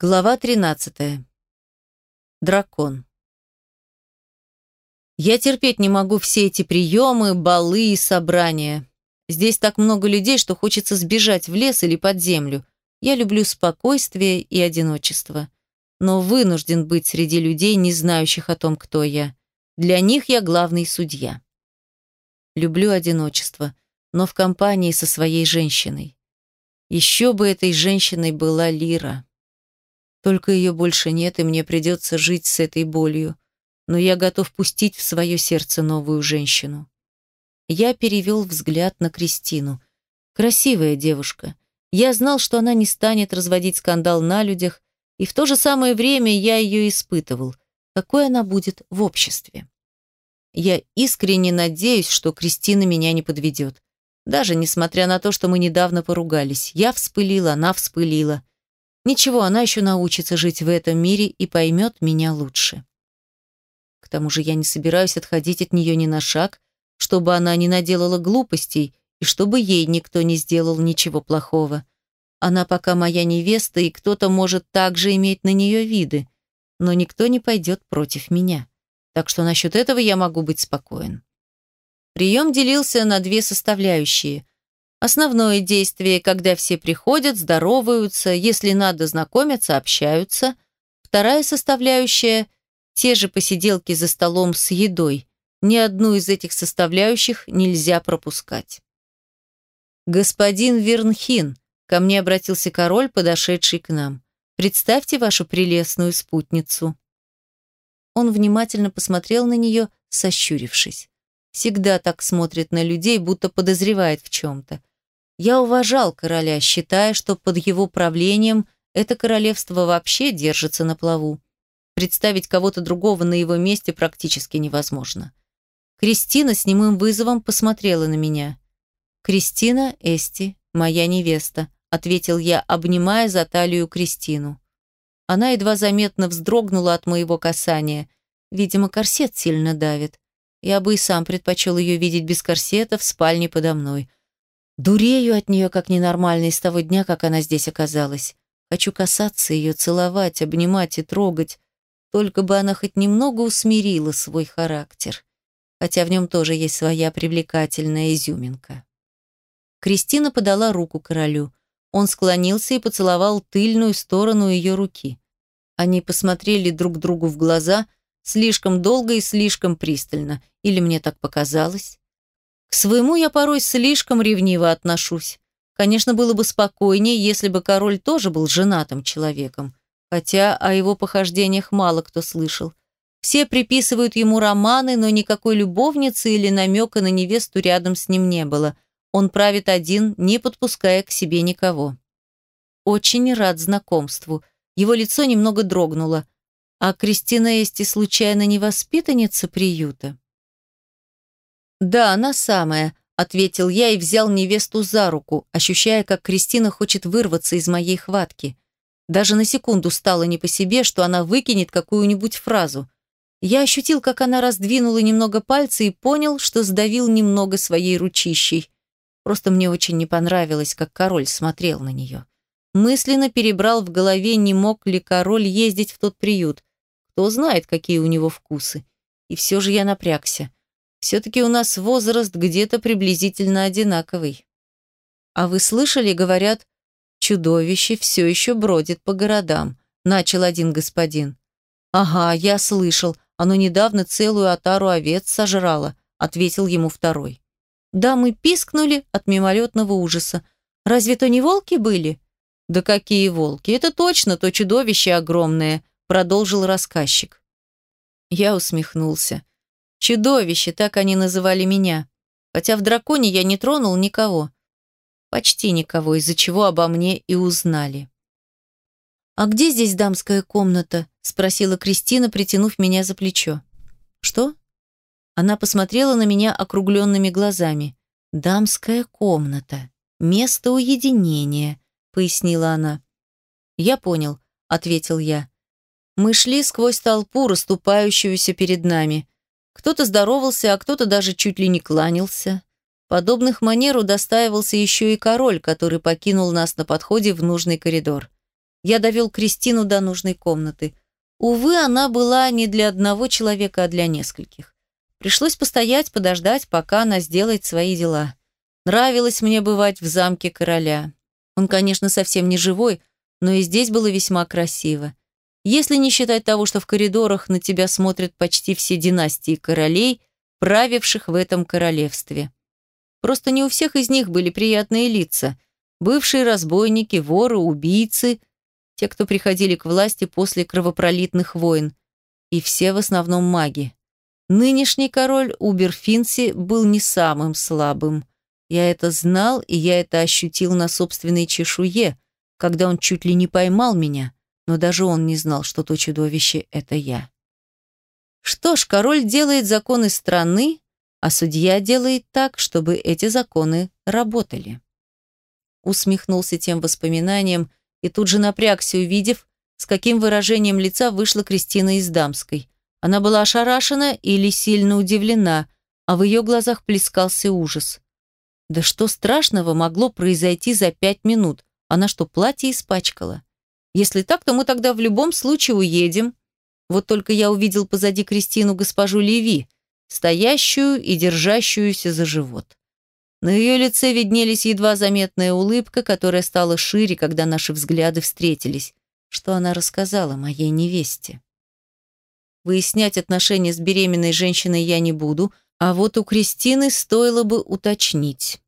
Глава 13. Дракон. Я терпеть не могу все эти приемы, балы и собрания. Здесь так много людей, что хочется сбежать в лес или под землю. Я люблю спокойствие и одиночество. Но вынужден быть среди людей, не знающих о том, кто я. Для них я главный судья. Люблю одиночество, но в компании со своей женщиной. Еще бы этой женщиной была Лира. Только ее больше нет, и мне придется жить с этой болью. Но я готов пустить в свое сердце новую женщину. Я перевел взгляд на Кристину. Красивая девушка. Я знал, что она не станет разводить скандал на людях, и в то же самое время я ее испытывал. Какой она будет в обществе? Я искренне надеюсь, что Кристина меня не подведет. Даже несмотря на то, что мы недавно поругались. Я вспылила, она вспылила. Ничего, она еще научится жить в этом мире и поймет меня лучше. К тому же я не собираюсь отходить от нее ни на шаг, чтобы она не наделала глупостей и чтобы ей никто не сделал ничего плохого. Она пока моя невеста, и кто-то может также иметь на нее виды, но никто не пойдет против меня. Так что насчет этого я могу быть спокоен. Прием делился на две составляющие. Основное действие, когда все приходят, здороваются, если надо, знакомятся, общаются. Вторая составляющая – те же посиделки за столом с едой. Ни одну из этих составляющих нельзя пропускать. «Господин Вернхин», – ко мне обратился король, подошедший к нам, – «представьте вашу прелестную спутницу». Он внимательно посмотрел на нее, сощурившись. Всегда так смотрит на людей, будто подозревает в чем-то. Я уважал короля, считая, что под его правлением это королевство вообще держится на плаву. Представить кого-то другого на его месте практически невозможно. Кристина с немым вызовом посмотрела на меня. «Кристина Эсти, моя невеста», — ответил я, обнимая за талию Кристину. Она едва заметно вздрогнула от моего касания. Видимо, корсет сильно давит. Я бы и сам предпочел ее видеть без корсета в спальне подо мной. Дурею от нее как ненормальный с того дня, как она здесь оказалась. Хочу касаться ее, целовать, обнимать и трогать. Только бы она хоть немного усмирила свой характер. Хотя в нем тоже есть своя привлекательная изюминка. Кристина подала руку королю. Он склонился и поцеловал тыльную сторону ее руки. Они посмотрели друг другу в глаза слишком долго и слишком пристально. Или мне так показалось? К своему я порой слишком ревниво отношусь. Конечно, было бы спокойнее, если бы король тоже был женатым человеком. Хотя о его похождениях мало кто слышал. Все приписывают ему романы, но никакой любовницы или намека на невесту рядом с ним не было. Он правит один, не подпуская к себе никого. Очень рад знакомству. Его лицо немного дрогнуло. А Кристина Эсти случайно не воспитанница приюта? «Да, она самая», — ответил я и взял невесту за руку, ощущая, как Кристина хочет вырваться из моей хватки. Даже на секунду стало не по себе, что она выкинет какую-нибудь фразу. Я ощутил, как она раздвинула немного пальцы и понял, что сдавил немного своей ручищей. Просто мне очень не понравилось, как король смотрел на нее. Мысленно перебрал в голове, не мог ли король ездить в тот приют. Кто знает, какие у него вкусы. И все же я напрягся. Все-таки у нас возраст где-то приблизительно одинаковый. А вы слышали, говорят, чудовище все еще бродит по городам, начал один господин. Ага, я слышал, оно недавно целую отару овец сожрало, ответил ему второй. Да, мы пискнули от мимолетного ужаса. Разве то не волки были? Да какие волки? Это точно то чудовище огромное, продолжил рассказчик. Я усмехнулся. Чудовище, так они называли меня. Хотя в драконе я не тронул никого. Почти никого, из-за чего обо мне и узнали. «А где здесь дамская комната?» – спросила Кристина, притянув меня за плечо. «Что?» Она посмотрела на меня округленными глазами. «Дамская комната. Место уединения», – пояснила она. «Я понял», – ответил я. Мы шли сквозь толпу, расступающуюся перед нами. Кто-то здоровался, а кто-то даже чуть ли не кланялся. Подобных манер удостаивался еще и король, который покинул нас на подходе в нужный коридор. Я довел Кристину до нужной комнаты. Увы, она была не для одного человека, а для нескольких. Пришлось постоять, подождать, пока она сделает свои дела. Нравилось мне бывать в замке короля. Он, конечно, совсем не живой, но и здесь было весьма красиво. Если не считать того, что в коридорах на тебя смотрят почти все династии королей, правивших в этом королевстве. Просто не у всех из них были приятные лица. Бывшие разбойники, воры, убийцы, те, кто приходили к власти после кровопролитных войн. И все в основном маги. Нынешний король Уберфинси был не самым слабым. Я это знал, и я это ощутил на собственной чешуе, когда он чуть ли не поймал меня, но даже он не знал, что то чудовище — это я. Что ж, король делает законы страны, а судья делает так, чтобы эти законы работали. Усмехнулся тем воспоминанием и тут же напрягся, увидев, с каким выражением лица вышла Кристина из Дамской. Она была ошарашена или сильно удивлена, а в ее глазах плескался ужас. Да что страшного могло произойти за пять минут? Она что, платье испачкала? Если так, то мы тогда в любом случае уедем. Вот только я увидел позади Кристину госпожу Леви, стоящую и держащуюся за живот. На ее лице виднелись едва заметная улыбка, которая стала шире, когда наши взгляды встретились. Что она рассказала моей невесте? Выяснять отношения с беременной женщиной я не буду, а вот у Кристины стоило бы уточнить.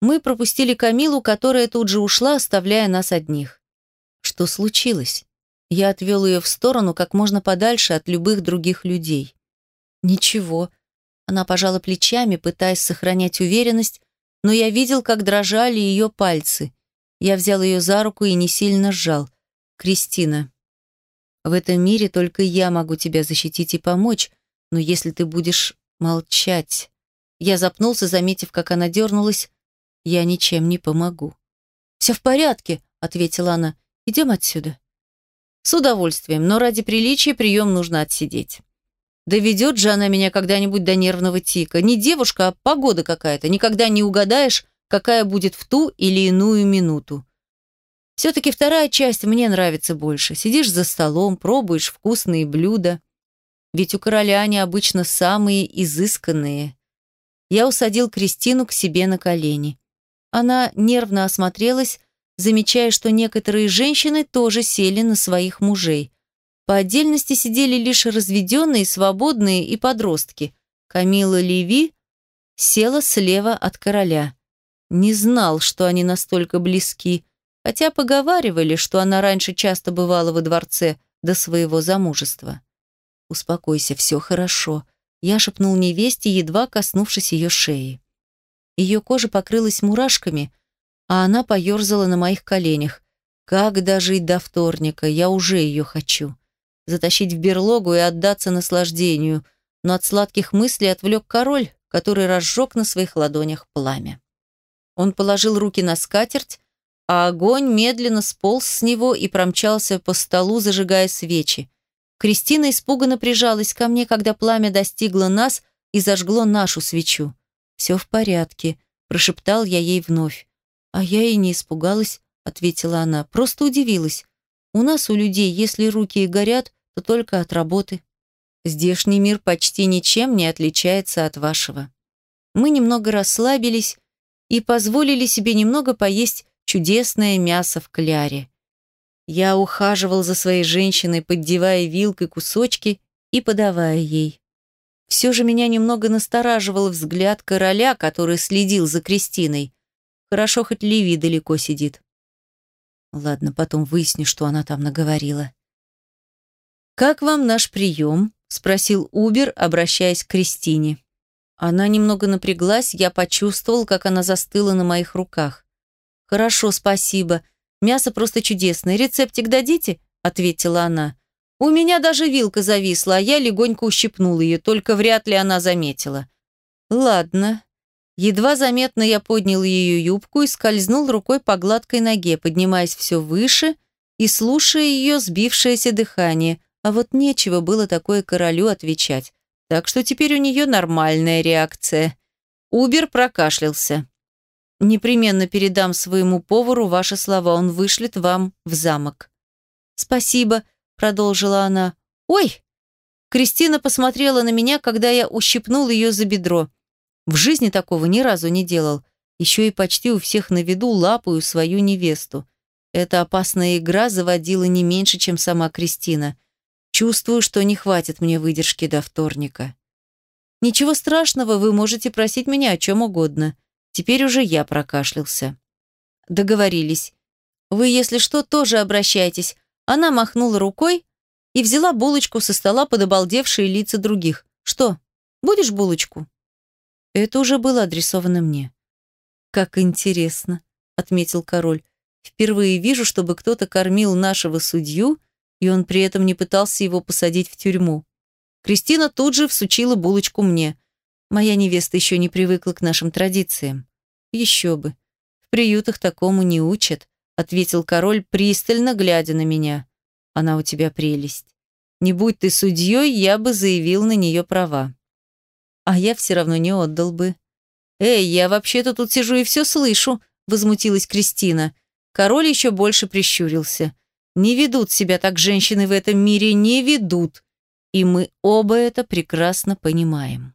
Мы пропустили Камилу, которая тут же ушла, оставляя нас одних. Что случилось? Я отвел ее в сторону как можно подальше от любых других людей. «Ничего». Она пожала плечами, пытаясь сохранять уверенность, но я видел, как дрожали ее пальцы. Я взял ее за руку и не сильно сжал. «Кристина, в этом мире только я могу тебя защитить и помочь, но если ты будешь молчать...» Я запнулся, заметив, как она дернулась. «Я ничем не помогу». «Все в порядке», — ответила она. «Идем отсюда». «С удовольствием, но ради приличия прием нужно отсидеть». Доведет же она меня когда-нибудь до нервного тика. Не девушка, а погода какая-то. Никогда не угадаешь, какая будет в ту или иную минуту. Все-таки вторая часть мне нравится больше. Сидишь за столом, пробуешь вкусные блюда. Ведь у короля они обычно самые изысканные. Я усадил Кристину к себе на колени. Она нервно осмотрелась, замечая, что некоторые женщины тоже сели на своих мужей. По отдельности сидели лишь разведенные, свободные и подростки. Камила Леви села слева от короля. Не знал, что они настолько близки, хотя поговаривали, что она раньше часто бывала во дворце до своего замужества. «Успокойся, все хорошо», — я шепнул невесте, едва коснувшись ее шеи. Ее кожа покрылась мурашками, а она поерзала на моих коленях. «Как дожить до вторника? Я уже ее хочу» затащить в берлогу и отдаться наслаждению, но от сладких мыслей отвлек король, который разжег на своих ладонях пламя. Он положил руки на скатерть, а огонь медленно сполз с него и промчался по столу, зажигая свечи. Кристина испуганно прижалась ко мне, когда пламя достигло нас и зажгло нашу свечу. «Все в порядке», – прошептал я ей вновь. «А я и не испугалась», – ответила она, – «просто удивилась. У нас, у людей, если руки и горят, то только от работы. Здешний мир почти ничем не отличается от вашего. Мы немного расслабились и позволили себе немного поесть чудесное мясо в кляре. Я ухаживал за своей женщиной, поддевая вилкой кусочки и подавая ей. Все же меня немного настораживал взгляд короля, который следил за Кристиной. Хорошо, хоть Ливи далеко сидит. Ладно, потом выясню, что она там наговорила. «Как вам наш прием?» – спросил Убер, обращаясь к Кристине. Она немного напряглась, я почувствовал, как она застыла на моих руках. «Хорошо, спасибо. Мясо просто чудесное. Рецептик дадите?» – ответила она. «У меня даже вилка зависла, а я легонько ущипнул ее, только вряд ли она заметила». «Ладно». Едва заметно я поднял ее юбку и скользнул рукой по гладкой ноге, поднимаясь все выше и слушая ее сбившееся дыхание – а вот нечего было такое королю отвечать. Так что теперь у нее нормальная реакция. Убер прокашлялся. Непременно передам своему повару ваши слова, он вышлет вам в замок. Спасибо, продолжила она. Ой! Кристина посмотрела на меня, когда я ущипнул ее за бедро. В жизни такого ни разу не делал. Еще и почти у всех на виду лапаю свою невесту. Эта опасная игра заводила не меньше, чем сама Кристина. Чувствую, что не хватит мне выдержки до вторника. Ничего страшного, вы можете просить меня о чем угодно. Теперь уже я прокашлялся. Договорились. Вы, если что, тоже обращайтесь. Она махнула рукой и взяла булочку со стола под обалдевшие лица других. Что, будешь булочку? Это уже было адресовано мне. Как интересно, отметил король. Впервые вижу, чтобы кто-то кормил нашего судью, и он при этом не пытался его посадить в тюрьму. Кристина тут же всучила булочку мне. Моя невеста еще не привыкла к нашим традициям. Еще бы. В приютах такому не учат, ответил король, пристально глядя на меня. Она у тебя прелесть. Не будь ты судьей, я бы заявил на нее права. А я все равно не отдал бы. Эй, я вообще-то тут сижу и все слышу, возмутилась Кристина. Король еще больше прищурился. Не ведут себя так женщины в этом мире, не ведут. И мы оба это прекрасно понимаем.